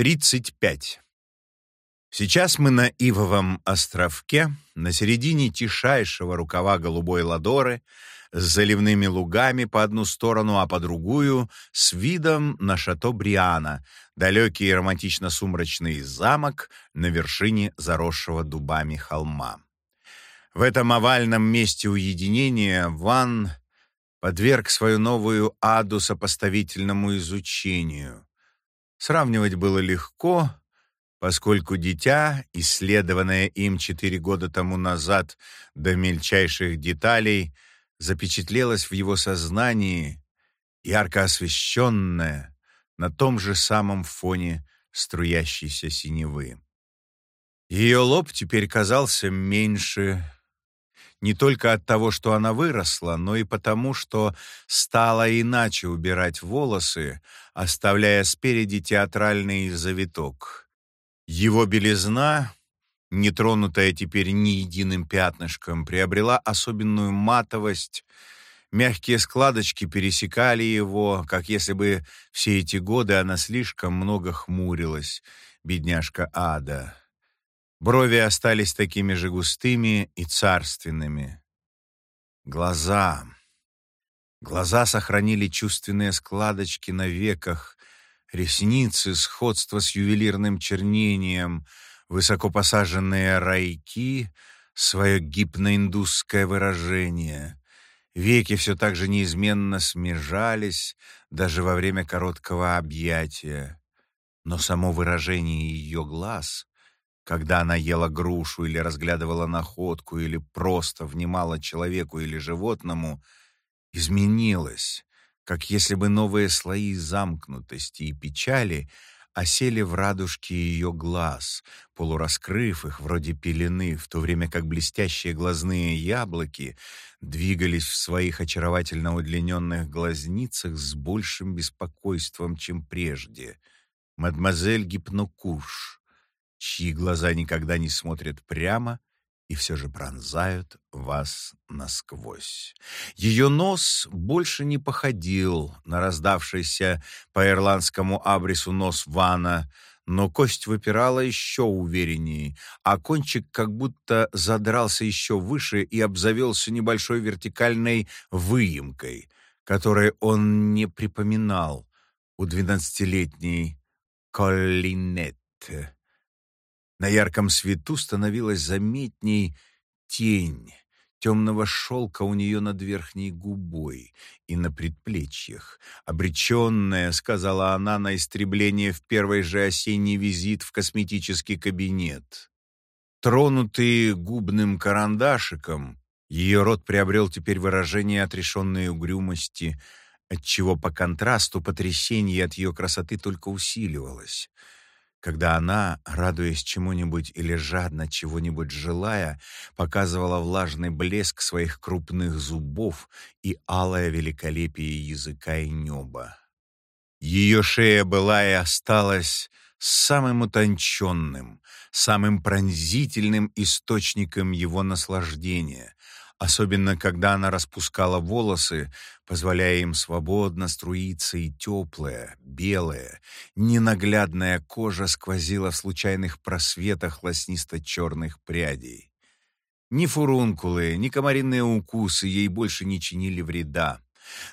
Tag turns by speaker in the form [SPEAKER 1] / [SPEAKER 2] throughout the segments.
[SPEAKER 1] 35. Сейчас мы на Ивовом островке, на середине тишайшего рукава голубой ладоры, с заливными лугами по одну сторону, а по другую — с видом на шато Бриана, далекий романтично-сумрачный замок на вершине заросшего дубами холма. В этом овальном месте уединения Ван подверг свою новую аду сопоставительному изучению — Сравнивать было легко, поскольку дитя, исследованное им четыре года тому назад до мельчайших деталей, запечатлелось в его сознании, ярко освещенное, на том же самом фоне струящейся синевы. Ее лоб теперь казался меньше, не только от того, что она выросла, но и потому, что стала иначе убирать волосы, оставляя спереди театральный завиток. Его белизна, не тронутая теперь ни единым пятнышком, приобрела особенную матовость, Мягкие складочки пересекали его, как если бы все эти годы она слишком много хмурилась, бедняжка Ада. Брови остались такими же густыми и царственными. Глаза. Глаза сохранили чувственные складочки на веках, ресницы, сходство с ювелирным чернением, высоко посаженные райки, свое гипноиндусское выражение. Веки все так же неизменно смежались, даже во время короткого объятия. Но само выражение ее глаз когда она ела грушу или разглядывала находку, или просто внимала человеку или животному, изменилась, как если бы новые слои замкнутости и печали осели в радужке ее глаз, полураскрыв их вроде пелены, в то время как блестящие глазные яблоки двигались в своих очаровательно удлиненных глазницах с большим беспокойством, чем прежде. Мадемуазель Гипнокуш — чьи глаза никогда не смотрят прямо и все же пронзают вас насквозь. Ее нос больше не походил на раздавшийся по ирландскому абрису нос Вана, но кость выпирала еще увереннее, а кончик как будто задрался еще выше и обзавелся небольшой вертикальной выемкой, которой он не припоминал у двенадцатилетней Коллинетты. На ярком свету становилась заметней тень темного шелка у нее над верхней губой и на предплечьях. Обреченная, сказала она, на истребление в первый же осенний визит в косметический кабинет. Тронутый губным карандашиком, ее рот приобрел теперь выражение отрешенной угрюмости, отчего по контрасту потрясение от ее красоты только усиливалось когда она, радуясь чему-нибудь или жадно чего-нибудь желая, показывала влажный блеск своих крупных зубов и алое великолепие языка и неба. Ее шея была и осталась самым утонченным, самым пронзительным источником его наслаждения, особенно когда она распускала волосы, позволяя им свободно струиться, и теплая, белая, ненаглядная кожа сквозила в случайных просветах лоснисто-черных прядей. Ни фурункулы, ни комариные укусы ей больше не чинили вреда,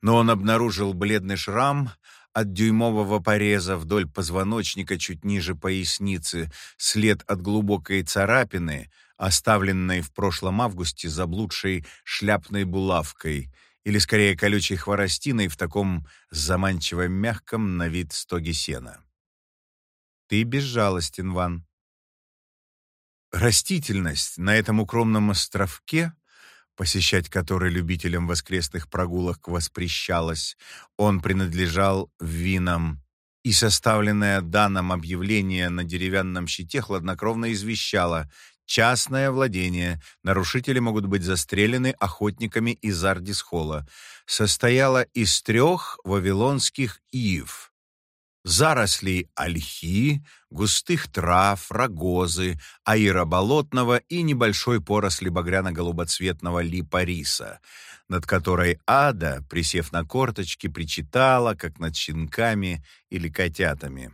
[SPEAKER 1] но он обнаружил бледный шрам от дюймового пореза вдоль позвоночника чуть ниже поясницы, след от глубокой царапины — оставленной в прошлом августе заблудшей шляпной булавкой или, скорее, колючей хворостиной в таком заманчиво мягком на вид стоге сена. Ты безжалостен, Ван. Растительность на этом укромном островке, посещать который любителям воскресных прогулок воспрещалось, он принадлежал винам, и составленное данным объявление на деревянном щите хладнокровно извещало Частное владение. Нарушители могут быть застрелены охотниками из Ардисхола. Состояло из трех вавилонских ив. Зарослей ольхи, густых трав, рогозы, аира болотного и небольшой поросли багряно-голубоцветного липариса, над которой ада, присев на корточки, причитала, как над щенками или котятами.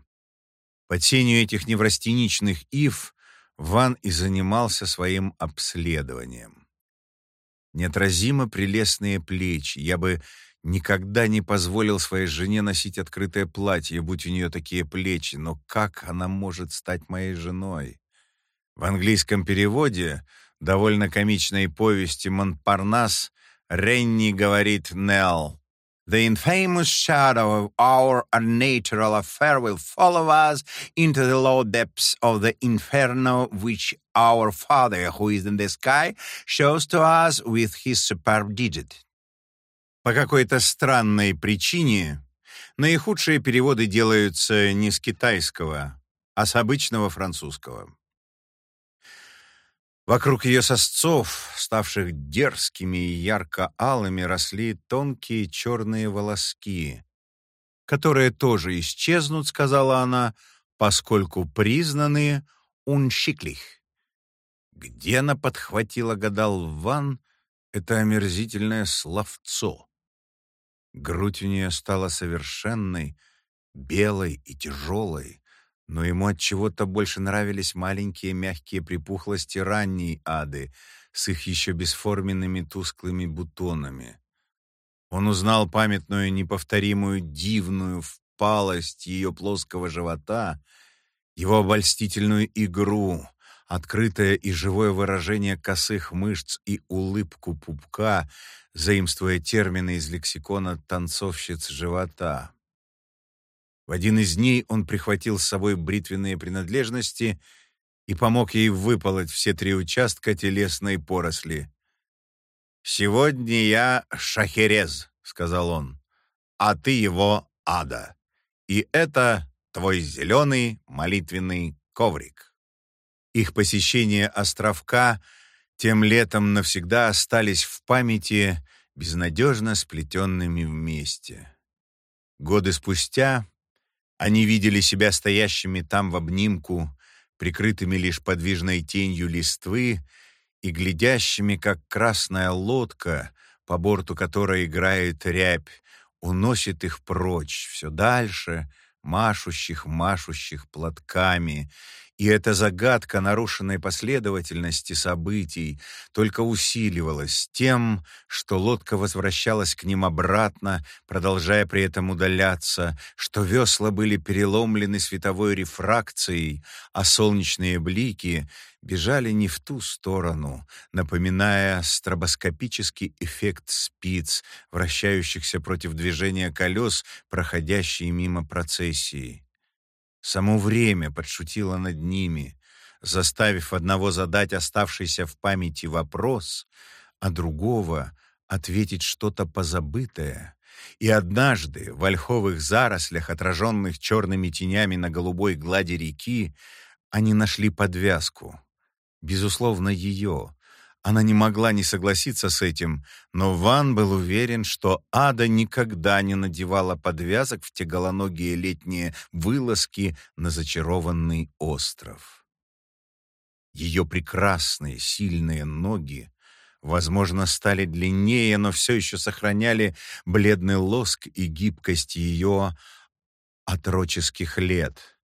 [SPEAKER 1] Под сенью этих неврастеничных ив Ван и занимался своим обследованием. Неотразимо прелестные плечи. Я бы никогда не позволил своей жене носить открытое платье, будь у нее такие плечи, но как она может стать моей женой? В английском переводе довольно комичной повести «Монпарнас» Ренни говорит Нелл. The infamous shadow of our unnatural affair will follow us into the low depths of the inferno which our Father, who is in the sky, shows to us with his superb digit. По какой-то странной причине наихудшие переводы делаются не с китайского, а с обычного французского. Вокруг ее сосцов, ставших дерзкими и ярко-алыми, росли тонкие черные волоски, которые тоже исчезнут, сказала она, поскольку признаны уншиклих. Где она подхватила, гадал Ван, это омерзительное словцо. Грудь у нее стала совершенной, белой и тяжелой, но ему от чего-то больше нравились маленькие мягкие припухлости ранней ады с их еще бесформенными тусклыми бутонами. Он узнал памятную неповторимую дивную впалость ее плоского живота, его обольстительную игру, открытое и живое выражение косых мышц и улыбку пупка, заимствуя термины из лексикона танцовщиц живота. В один из дней он прихватил с собой бритвенные принадлежности и помог ей выполоть все три участка телесной поросли. «Сегодня я Шахерез», — сказал он, — «а ты его Ада. И это твой зеленый молитвенный коврик». Их посещение островка тем летом навсегда остались в памяти безнадежно сплетенными вместе. Годы спустя они видели себя стоящими там в обнимку, прикрытыми лишь подвижной тенью листвы и глядящими, как красная лодка, по борту которой играет рябь, уносит их прочь, все дальше, машущих, машущих платками, и эта загадка нарушенной последовательности событий только усиливалась тем, что лодка возвращалась к ним обратно, продолжая при этом удаляться, что весла были переломлены световой рефракцией, а солнечные блики бежали не в ту сторону, напоминая стробоскопический эффект спиц, вращающихся против движения колес, проходящие мимо процессии. Само время подшутило над ними, заставив одного задать оставшийся в памяти вопрос, а другого ответить что-то позабытое. И однажды в ольховых зарослях, отраженных черными тенями на голубой глади реки, они нашли подвязку. Безусловно, ее, она не могла не согласиться с этим, но Ван был уверен, что Ада никогда не надевала подвязок в те голоногие летние вылазки на зачарованный остров. Ее прекрасные, сильные ноги, возможно, стали длиннее, но все еще сохраняли бледный лоск и гибкость ее отроческих лет.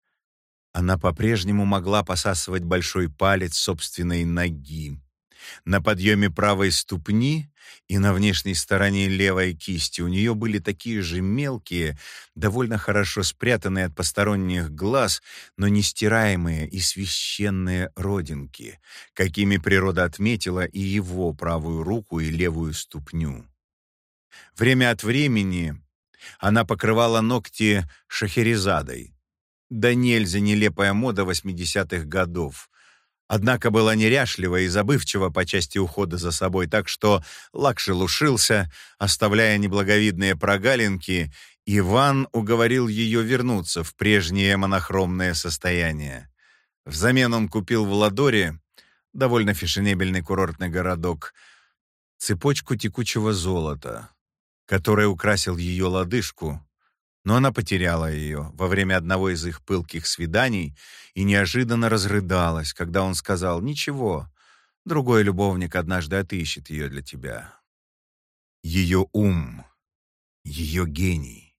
[SPEAKER 1] Она по-прежнему могла посасывать большой палец собственной ноги на подъеме правой ступни и на внешней стороне левой кисти у нее были такие же мелкие, довольно хорошо спрятанные от посторонних глаз, но нестираемые и священные родинки, какими природа отметила и его правую руку и левую ступню. Время от времени она покрывала ногти шахерезадой. Да нельзя нелепая мода 80-х годов, Однако была неряшлива и забывчива по части ухода за собой, так что лак шелушился, оставляя неблаговидные прогалинки, Иван уговорил ее вернуться в прежнее монохромное состояние. Взамен он купил в Ладоре, довольно фешенебельный курортный городок, цепочку текучего золота, который украсил ее лодыжку, но она потеряла ее во время одного из их пылких свиданий и неожиданно разрыдалась, когда он сказал «Ничего, другой любовник однажды отыщет ее для тебя». Ее ум, ее гений.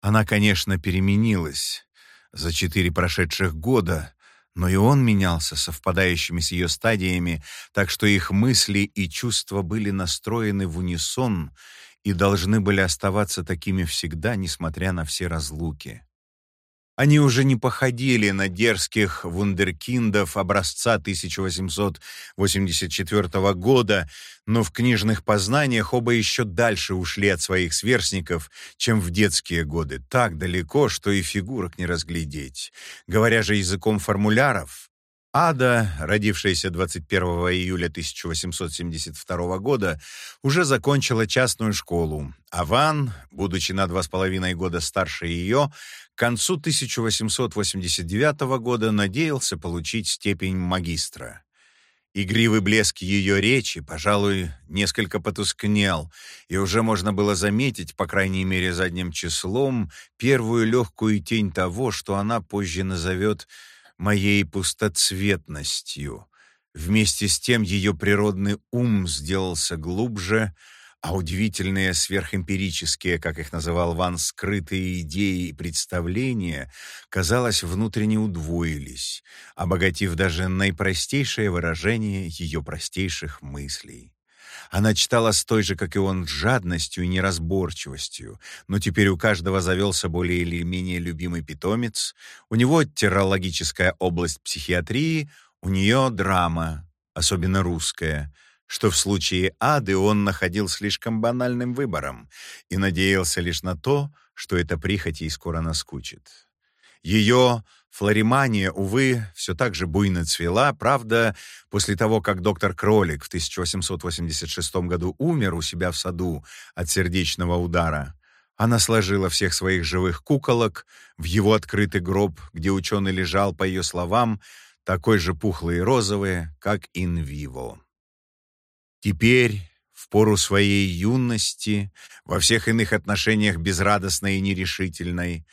[SPEAKER 1] Она, конечно, переменилась. за четыре прошедших года, но и он менялся совпадающими с ее стадиями, так что их мысли и чувства были настроены в унисон и должны были оставаться такими всегда, несмотря на все разлуки. Они уже не походили на дерзких вундеркиндов образца 1884 года, но в книжных познаниях оба еще дальше ушли от своих сверстников, чем в детские годы, так далеко, что и фигурок не разглядеть. Говоря же языком формуляров, Ада, родившаяся 21 июля 1872 года, уже закончила частную школу, а Ван, будучи на два с половиной года старше ее, к концу 1889 года надеялся получить степень магистра. Игривый блеск ее речи, пожалуй, несколько потускнел, и уже можно было заметить, по крайней мере задним числом, первую легкую тень того, что она позже назовет моей пустоцветностью. Вместе с тем ее природный ум сделался глубже, а удивительные сверхэмпирические, как их называл Ван, скрытые идеи и представления, казалось, внутренне удвоились, обогатив даже наипростейшее выражение ее простейших мыслей. Она читала с той же, как и он, жадностью и неразборчивостью, но теперь у каждого завелся более или менее любимый питомец, у него террологическая область психиатрии, у нее драма, особенно русская, что в случае ады он находил слишком банальным выбором и надеялся лишь на то, что эта прихоть ей скоро наскучит. Ее флоримания, увы, все так же буйно цвела, правда, после того, как доктор Кролик в 1886 году умер у себя в саду от сердечного удара, она сложила всех своих живых куколок в его открытый гроб, где ученый лежал, по ее словам, такой же пухлый и розовый, как ин-виво. Теперь, в пору своей юности, во всех иных отношениях безрадостной и нерешительной,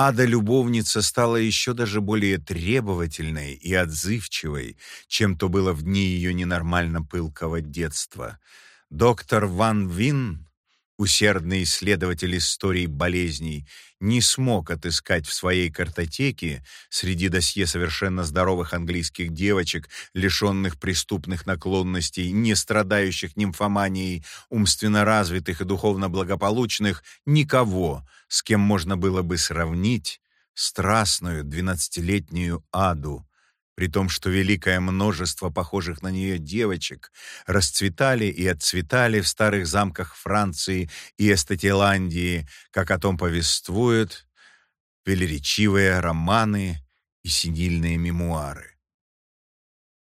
[SPEAKER 1] Ада-любовница стала еще даже более требовательной и отзывчивой, чем то было в дни ее ненормально пылкого детства. Доктор Ван Вин Усердный исследователь истории болезней не смог отыскать в своей картотеке среди досье совершенно здоровых английских девочек, лишенных преступных наклонностей, не страдающих нимфоманией, умственно развитых и духовно благополучных, никого, с кем можно было бы сравнить страстную двенадцатилетнюю Аду, при том, что великое множество похожих на нее девочек расцветали и отцветали в старых замках Франции и Эстетиландии, как о том повествуют велеречивые романы и синильные мемуары.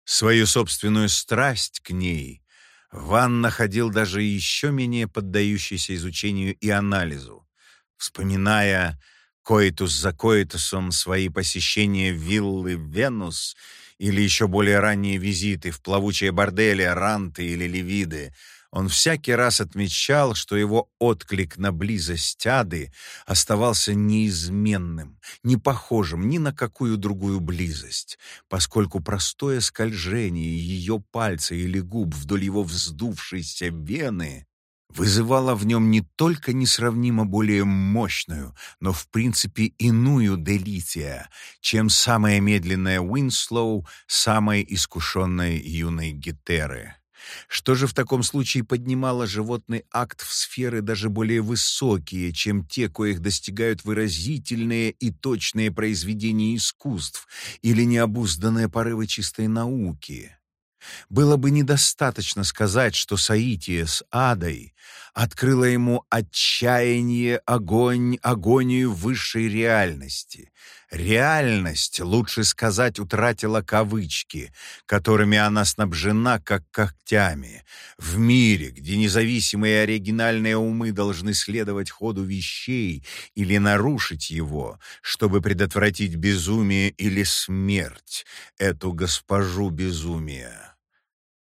[SPEAKER 1] Свою собственную страсть к ней Ван находил даже еще менее поддающейся изучению и анализу, вспоминая коитус за коитусом свои посещения виллы Венус или еще более ранние визиты в плавучие бордели, ранты или левиды, он всякий раз отмечал, что его отклик на близость ады оставался неизменным, не похожим ни на какую другую близость, поскольку простое скольжение ее пальца или губ вдоль его вздувшейся вены вызывала в нем не только несравнимо более мощную, но в принципе иную delitia, чем самая медленная Уинслоу самой искушенной юной гетеры. Что же в таком случае поднимало животный акт в сферы даже более высокие, чем те, коих достигают выразительные и точные произведения искусств или необузданные порывы чистой науки? Было бы недостаточно сказать, что Саития с Адой открыла ему отчаяние, огонь, агонию высшей реальности. Реальность, лучше сказать, утратила кавычки, которыми она снабжена, как когтями. В мире, где независимые оригинальные умы должны следовать ходу вещей или нарушить его, чтобы предотвратить безумие или смерть, эту госпожу безумия.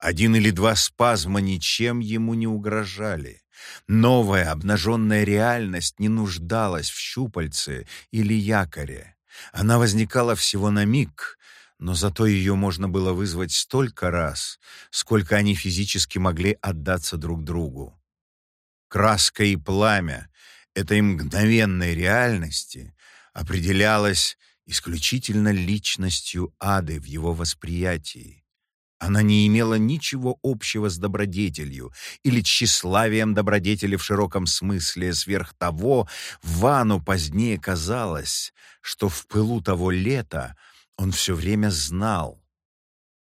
[SPEAKER 1] Один или два спазма ничем ему не угрожали. Новая обнаженная реальность не нуждалась в щупальце или якоре. Она возникала всего на миг, но зато ее можно было вызвать столько раз, сколько они физически могли отдаться друг другу. Краска и пламя этой мгновенной реальности определялось исключительно личностью ады в его восприятии. Она не имела ничего общего с добродетелью или тщеславием добродетели в широком смысле. Сверх того, Вану позднее казалось, что в пылу того лета он все время знал,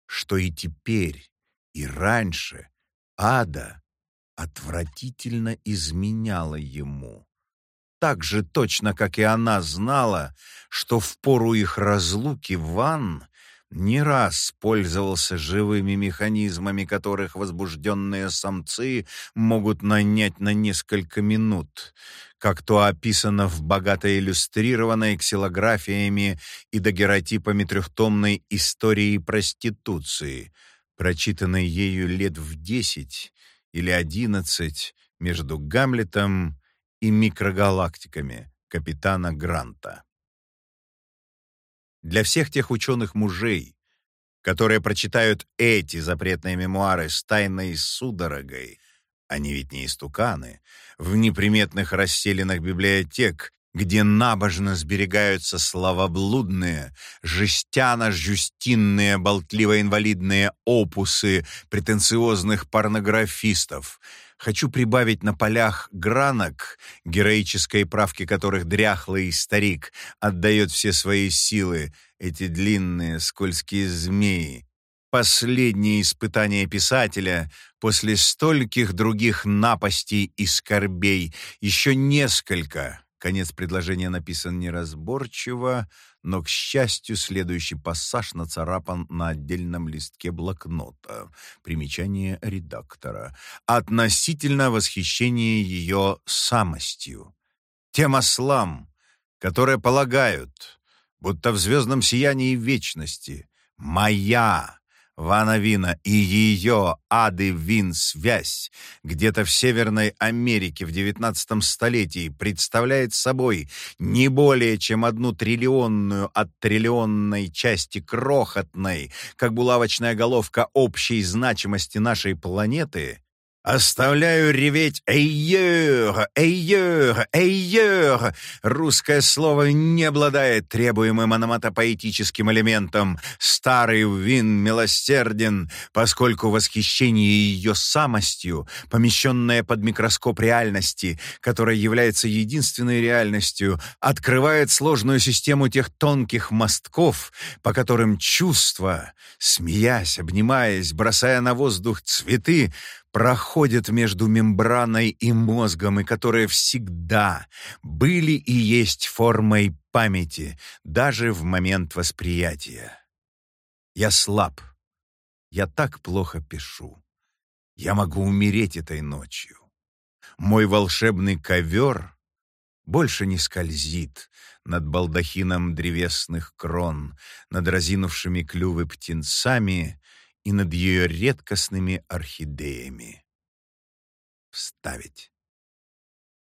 [SPEAKER 1] что и теперь, и раньше ада отвратительно изменяла ему. Так же точно, как и она знала, что в пору их разлуки Ван не раз пользовался живыми механизмами, которых возбужденные самцы могут нанять на несколько минут, как то описано в богато иллюстрированной ксилографиями и дагеротипами трехтомной истории проституции, прочитанной ею лет в десять или одиннадцать между Гамлетом и микрогалактиками капитана Гранта. Для всех тех ученых-мужей, которые прочитают эти запретные мемуары с тайной судорогой, они ведь не истуканы, в неприметных расселенных библиотек, где набожно сберегаются словоблудные, жестяно-жюстинные, болтливо-инвалидные опусы претенциозных порнографистов, Хочу прибавить на полях гранок, героической правки которых дряхлый старик отдает все свои силы, эти длинные скользкие змеи. Последнее испытание писателя после стольких других напастей и скорбей. Еще несколько. Конец предложения написан неразборчиво, но, к счастью, следующий пассаж нацарапан на отдельном листке блокнота. Примечание редактора. Относительно восхищения ее самостью. Тем ослам, которые полагают, будто в звездном сиянии вечности «моя» Вана Вина и ее Ады Вин связь где-то в Северной Америке в XIX столетии представляет собой не более чем одну триллионную от триллионной части крохотной, как булавочная головка общей значимости нашей планеты, Оставляю реветь «Эйер! Эйер! Эйер!» Русское слово не обладает требуемым ономатопоэтическим элементом. Старый Вин милосерден, поскольку восхищение ее самостью, помещенное под микроскоп реальности, которая является единственной реальностью, открывает сложную систему тех тонких мостков, по которым чувства, смеясь, обнимаясь, бросая на воздух цветы, проходят между мембраной и мозгом, и которые всегда были и есть формой памяти, даже в момент восприятия. Я слаб. Я так плохо пишу. Я могу умереть этой ночью. Мой волшебный ковер больше не скользит над балдахином древесных крон, над разинувшими клювы птенцами и над ее редкостными орхидеями. Вставить.